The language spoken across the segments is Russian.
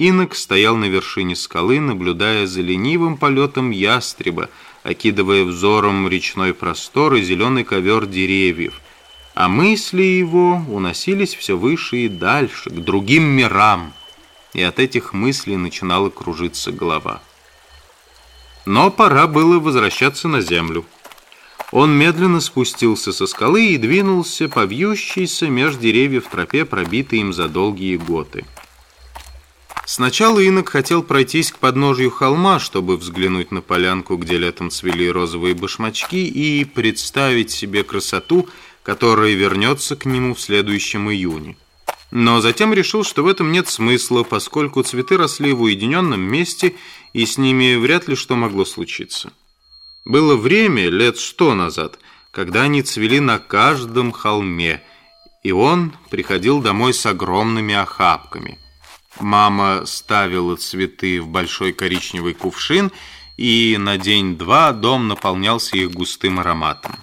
Инок стоял на вершине скалы, наблюдая за ленивым полетом ястреба, окидывая взором речной простор и зеленый ковер деревьев. А мысли его уносились все выше и дальше, к другим мирам, и от этих мыслей начинала кружиться голова. Но пора было возвращаться на землю. Он медленно спустился со скалы и двинулся по вьющейся меж деревьев тропе, пробитой им за долгие годы. Сначала инок хотел пройтись к подножью холма, чтобы взглянуть на полянку, где летом цвели розовые башмачки, и представить себе красоту, которая вернется к нему в следующем июне. Но затем решил, что в этом нет смысла, поскольку цветы росли в уединенном месте, и с ними вряд ли что могло случиться. Было время, лет сто назад, когда они цвели на каждом холме, и он приходил домой с огромными охапками. Мама ставила цветы в большой коричневый кувшин, и на день-два дом наполнялся их густым ароматом.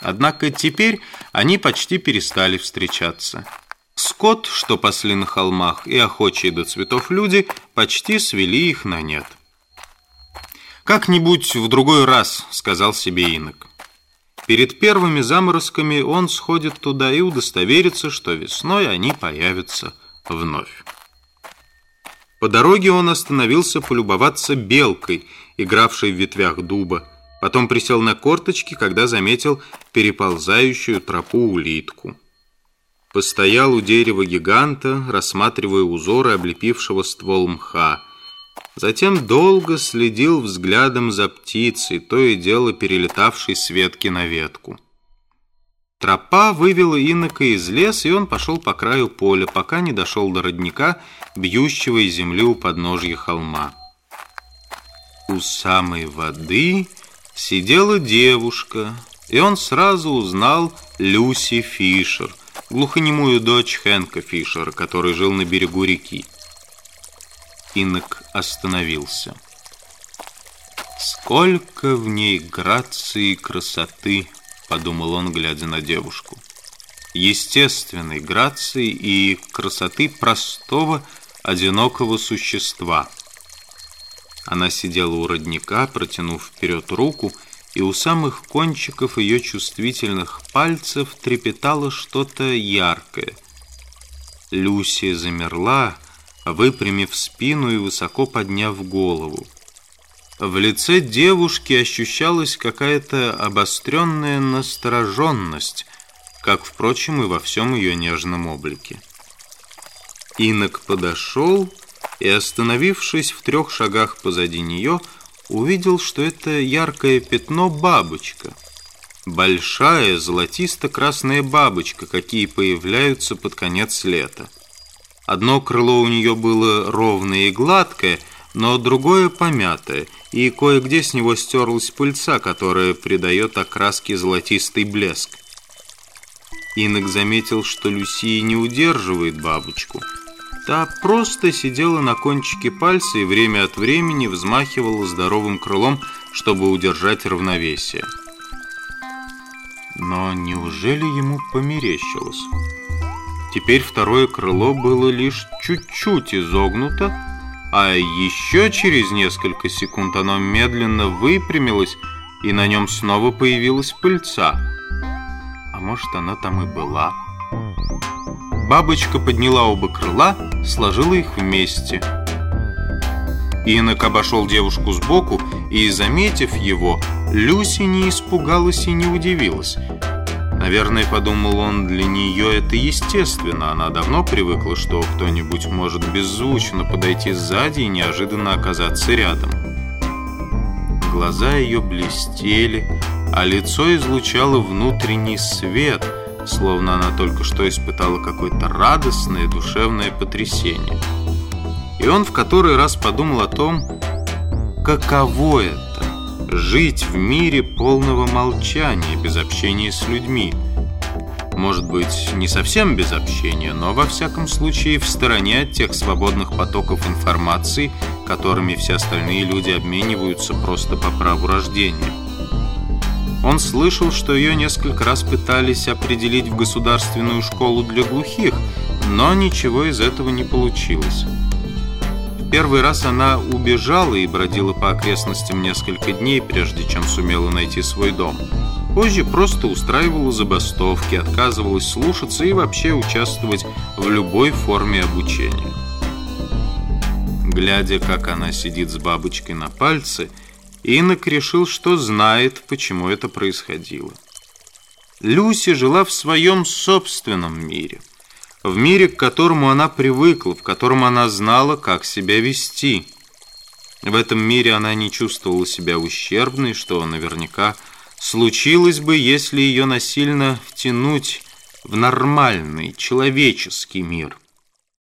Однако теперь они почти перестали встречаться. Скот, что пасли на холмах, и охочие до цветов люди почти свели их на нет. «Как-нибудь в другой раз», — сказал себе инок. Перед первыми заморозками он сходит туда и удостоверится, что весной они появятся вновь. По дороге он остановился полюбоваться белкой, игравшей в ветвях дуба. Потом присел на корточки, когда заметил переползающую тропу улитку. Постоял у дерева гиганта, рассматривая узоры облепившего ствол мха. Затем долго следил взглядом за птицей, то и дело перелетавшей с ветки на ветку. Тропа вывела инока из леса, и он пошел по краю поля, пока не дошел до родника, бьющего из земли у подножья холма. У самой воды сидела девушка, и он сразу узнал Люси Фишер, глухонемую дочь Хэнка Фишера, который жил на берегу реки. Инок остановился. «Сколько в ней грации и красоты!» — подумал он, глядя на девушку. «Естественной грации и красоты простого, одинокого существа». Она сидела у родника, протянув вперед руку, и у самых кончиков ее чувствительных пальцев трепетало что-то яркое. Люсия замерла, выпрямив спину и высоко подняв голову. В лице девушки ощущалась какая-то обостренная настороженность, как, впрочем, и во всем ее нежном облике. Инок подошел и, остановившись в трех шагах позади нее, увидел, что это яркое пятно бабочка. Большая золотисто-красная бабочка, какие появляются под конец лета. Одно крыло у нее было ровное и гладкое, но другое помятое, и кое-где с него стерлась пыльца, которая придает окраске золотистый блеск. Инок заметил, что Люсия не удерживает бабочку. Та просто сидела на кончике пальца и время от времени взмахивала здоровым крылом, чтобы удержать равновесие. Но неужели ему померещилось? Теперь второе крыло было лишь чуть-чуть изогнуто, а еще через несколько секунд оно медленно выпрямилось, и на нем снова появилась пыльца. А может, она там и была. Бабочка подняла оба крыла, сложила их вместе. Инок обошел девушку сбоку, и, заметив его, Люси не испугалась и не удивилась. Наверное, подумал он, для нее это естественно. Она давно привыкла, что кто-нибудь может беззвучно подойти сзади и неожиданно оказаться рядом. Глаза ее блестели, а лицо излучало внутренний свет, словно она только что испытала какое-то радостное душевное потрясение. И он в который раз подумал о том, каково это жить в мире полного молчания, без общения с людьми. Может быть, не совсем без общения, но во всяком случае в стороне от тех свободных потоков информации, которыми все остальные люди обмениваются просто по праву рождения. Он слышал, что ее несколько раз пытались определить в государственную школу для глухих, но ничего из этого не получилось. Первый раз она убежала и бродила по окрестностям несколько дней, прежде чем сумела найти свой дом. Позже просто устраивала забастовки, отказывалась слушаться и вообще участвовать в любой форме обучения. Глядя, как она сидит с бабочкой на пальце, Инок решил, что знает, почему это происходило. Люси жила в своем собственном мире. В мире, к которому она привыкла, в котором она знала, как себя вести. В этом мире она не чувствовала себя ущербной, что наверняка случилось бы, если ее насильно втянуть в нормальный человеческий мир –